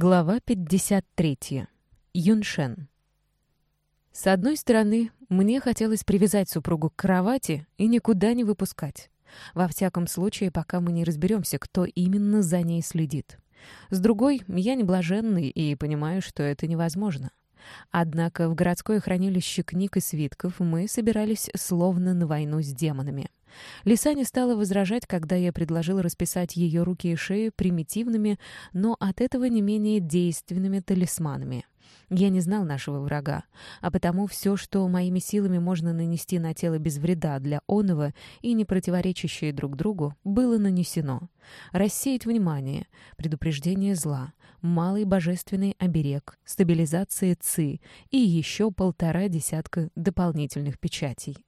Глава 53. Юншен. С одной стороны, мне хотелось привязать супругу к кровати и никуда не выпускать. Во всяком случае, пока мы не разберемся, кто именно за ней следит. С другой, я не блаженный и понимаю, что это невозможно. Однако в городское хранилище книг и свитков мы собирались словно на войну с демонами. Лиса не стала возражать, когда я предложил расписать ее руки и шею примитивными, но от этого не менее действенными талисманами. Я не знал нашего врага, а потому все, что моими силами можно нанести на тело без вреда для оного и не противоречащее друг другу, было нанесено. Рассеять внимание, предупреждение зла, малый божественный оберег, стабилизация ЦИ и еще полтора десятка дополнительных печатей.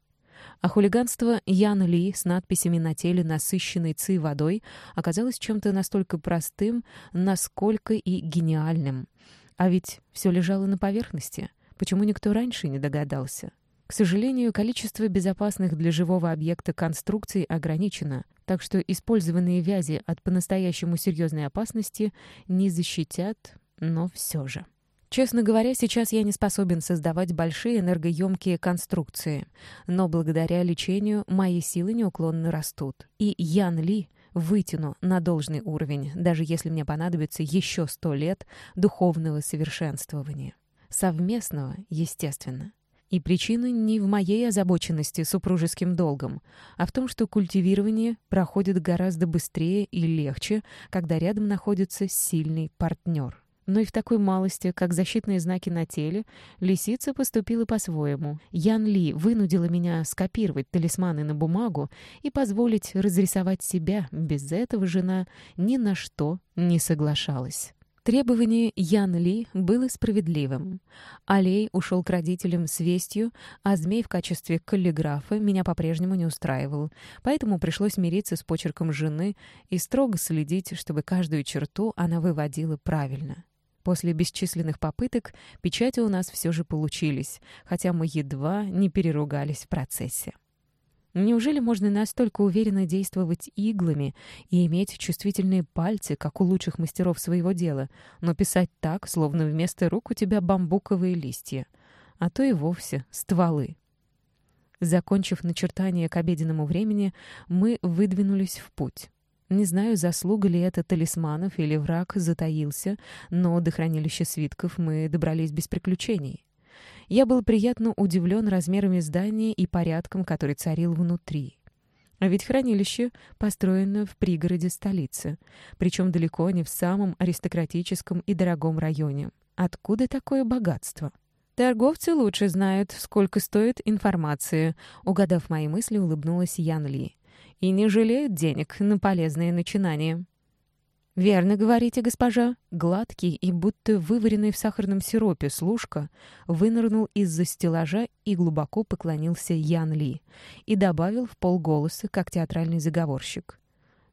А хулиганство Ян Ли с надписями на теле, насыщенной ци водой, оказалось чем-то настолько простым, насколько и гениальным. А ведь все лежало на поверхности. Почему никто раньше не догадался? К сожалению, количество безопасных для живого объекта конструкций ограничено, так что использованные вязи от по-настоящему серьезной опасности не защитят, но все же. Честно говоря, сейчас я не способен создавать большие энергоемкие конструкции, но благодаря лечению мои силы неуклонно растут. И Ян Ли вытяну на должный уровень, даже если мне понадобится еще сто лет духовного совершенствования. Совместного, естественно. И причина не в моей озабоченности супружеским долгом, а в том, что культивирование проходит гораздо быстрее и легче, когда рядом находится сильный партнер. Но и в такой малости, как защитные знаки на теле, лисица поступила по-своему. Ян Ли вынудила меня скопировать талисманы на бумагу и позволить разрисовать себя. Без этого жена ни на что не соглашалась. Требование Ян Ли было справедливым. Алей ушел к родителям с вестью, а змей в качестве каллиграфа меня по-прежнему не устраивал, поэтому пришлось мириться с почерком жены и строго следить, чтобы каждую черту она выводила правильно. После бесчисленных попыток печати у нас все же получились, хотя мы едва не переругались в процессе. Неужели можно настолько уверенно действовать иглами и иметь чувствительные пальцы, как у лучших мастеров своего дела, но писать так, словно вместо рук у тебя бамбуковые листья, а то и вовсе стволы? Закончив начертание к обеденному времени, мы выдвинулись в путь. Не знаю, заслуга ли это талисманов или враг затаился, но до хранилища свитков мы добрались без приключений. Я был приятно удивлен размерами здания и порядком, который царил внутри. А ведь хранилище построено в пригороде столицы, причем далеко не в самом аристократическом и дорогом районе. Откуда такое богатство? Торговцы лучше знают, сколько стоит информация. Угадав мои мысли, улыбнулась Ян Ли и не жалеют денег на полезные начинания. «Верно говорите, госпожа». Гладкий и будто вываренный в сахарном сиропе служка вынырнул из-за стеллажа и глубоко поклонился Ян Ли и добавил в полголоса, как театральный заговорщик.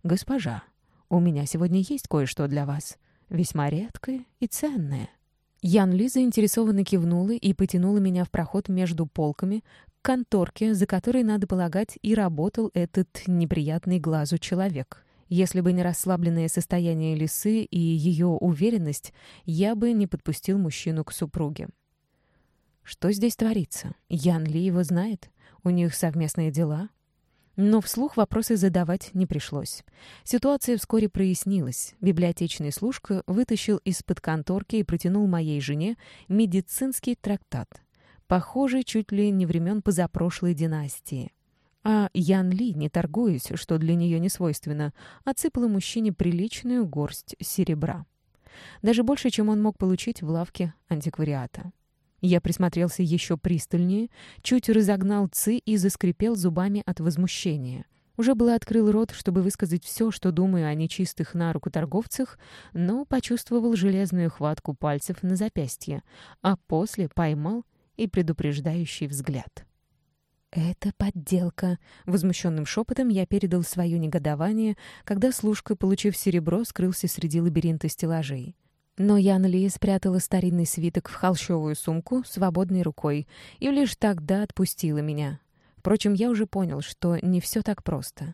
«Госпожа, у меня сегодня есть кое-что для вас, весьма редкое и ценное». Ян Ли заинтересованно кивнула и потянула меня в проход между полками, конторке, за которой, надо полагать, и работал этот неприятный глазу человек. Если бы не расслабленное состояние лисы и ее уверенность, я бы не подпустил мужчину к супруге. Что здесь творится? Ян Ли его знает? У них совместные дела? Но вслух вопросы задавать не пришлось. Ситуация вскоре прояснилась. Библиотечный служка вытащил из-под конторки и протянул моей жене медицинский трактат — похожий чуть ли не времен позапрошлой династии. А Ян Ли, не торгуясь, что для нее не свойственно, отсыпала мужчине приличную горсть серебра. Даже больше, чем он мог получить в лавке антиквариата. Я присмотрелся еще пристальнее, чуть разогнал ци и заскрипел зубами от возмущения. Уже было открыл рот, чтобы высказать все, что думаю о нечистых на руку торговцах, но почувствовал железную хватку пальцев на запястье, а после поймал и предупреждающий взгляд. «Это подделка!» — возмущенным шепотом я передал свое негодование, когда служка, получив серебро, скрылся среди лабиринта стеллажей. Но Яна Ли спрятала старинный свиток в холщовую сумку свободной рукой и лишь тогда отпустила меня. Впрочем, я уже понял, что не все так просто.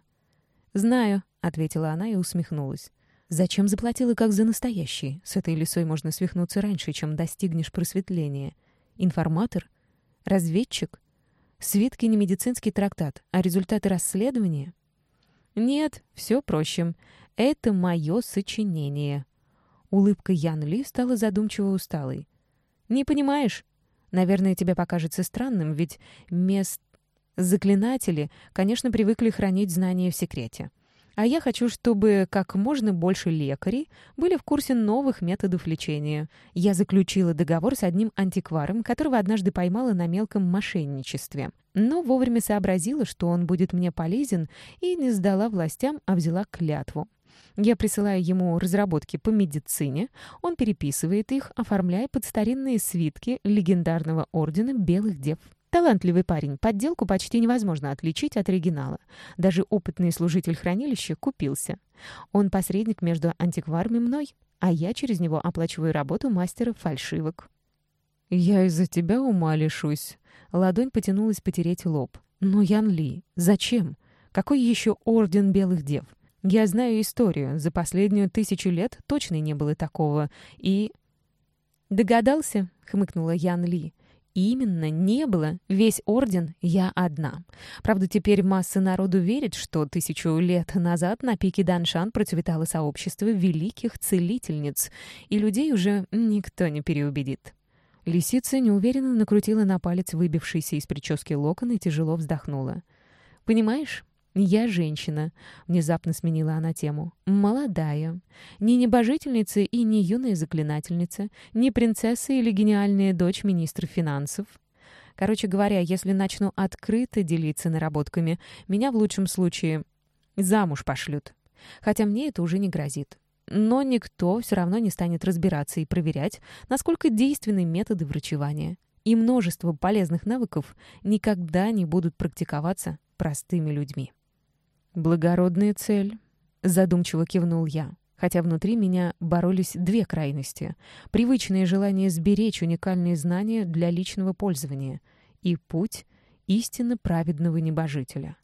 «Знаю», — ответила она и усмехнулась. Зачем заплатила как за настоящий? С этой лисой можно свихнуться раньше, чем достигнешь просветления. Информатор? Разведчик? Свитки не медицинский трактат, а результаты расследования? Нет, все проще. Это мое сочинение. Улыбка Ян Ли стала задумчиво усталой. «Не понимаешь? Наверное, тебе покажется странным, ведь мест... Заклинатели, конечно, привыкли хранить знания в секрете. А я хочу, чтобы как можно больше лекарей были в курсе новых методов лечения. Я заключила договор с одним антикваром, которого однажды поймала на мелком мошенничестве. Но вовремя сообразила, что он будет мне полезен, и не сдала властям, а взяла клятву. Я присылаю ему разработки по медицине, он переписывает их, оформляя под старинные свитки легендарного ордена Белых Дев. Талантливый парень, подделку почти невозможно отличить от оригинала. Даже опытный служитель хранилища купился. Он посредник между антикваром и мной, а я через него оплачиваю работу мастера фальшивок. «Я из-за тебя ума лишусь». Ладонь потянулась потереть лоб. «Но, Ян Ли, зачем? Какой еще орден белых дев? Я знаю историю. За последнюю тысячу лет точно не было такого. И...» «Догадался?» — хмыкнула Ян Ли. Именно, не было. Весь орден я одна. Правда, теперь масса народу верит, что тысячу лет назад на пике Даншан процветало сообщество великих целительниц, и людей уже никто не переубедит. Лисица неуверенно накрутила на палец выбившийся из прически локон и тяжело вздохнула. «Понимаешь, «Я женщина», — внезапно сменила она тему. «Молодая. Не небожительница и не юная заклинательница, не принцесса или гениальная дочь министра финансов. Короче говоря, если начну открыто делиться наработками, меня в лучшем случае замуж пошлют. Хотя мне это уже не грозит. Но никто все равно не станет разбираться и проверять, насколько действенны методы врачевания. И множество полезных навыков никогда не будут практиковаться простыми людьми. «Благородная цель», — задумчиво кивнул я, хотя внутри меня боролись две крайности. Привычное желание сберечь уникальные знания для личного пользования и путь истинно праведного небожителя.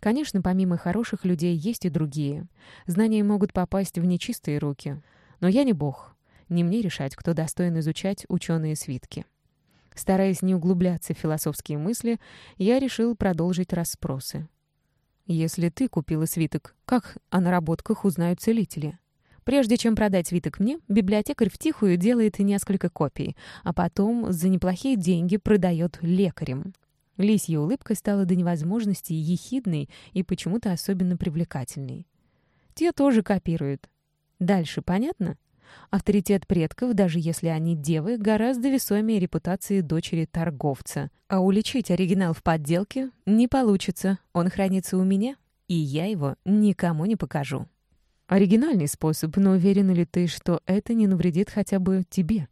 Конечно, помимо хороших людей есть и другие. Знания могут попасть в нечистые руки. Но я не бог. Не мне решать, кто достоин изучать ученые свитки. Стараясь не углубляться в философские мысли, я решил продолжить расспросы. Если ты купила свиток, как о наработках узнают целители? Прежде чем продать свиток мне, библиотекарь втихую делает несколько копий, а потом за неплохие деньги продает лекарям. Лисья улыбка стала до невозможности ехидной и почему-то особенно привлекательной. Те тоже копируют. Дальше понятно? Авторитет предков, даже если они девы, гораздо весомее репутации дочери торговца. А уличить оригинал в подделке не получится. Он хранится у меня, и я его никому не покажу. Оригинальный способ, но уверена ли ты, что это не навредит хотя бы тебе?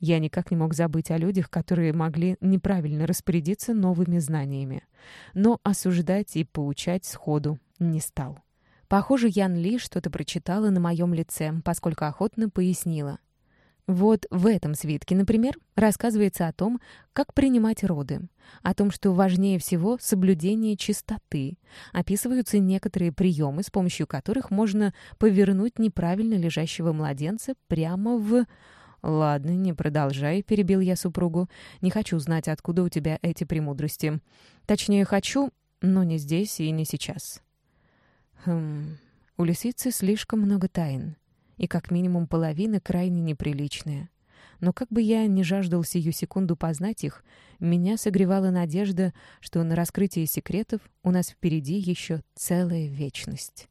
Я никак не мог забыть о людях, которые могли неправильно распорядиться новыми знаниями. Но осуждать и поучать сходу не стал. Похоже, Ян Ли что-то прочитала на моем лице, поскольку охотно пояснила. Вот в этом свитке, например, рассказывается о том, как принимать роды, о том, что важнее всего соблюдение чистоты. Описываются некоторые приемы, с помощью которых можно повернуть неправильно лежащего младенца прямо в... «Ладно, не продолжай», — перебил я супругу. «Не хочу знать, откуда у тебя эти премудрости. Точнее, хочу, но не здесь и не сейчас». Хм, у лисицы слишком много тайн, и как минимум половина крайне неприличная. Но как бы я ни жаждал сию секунду познать их, меня согревала надежда, что на раскрытие секретов у нас впереди еще целая вечность.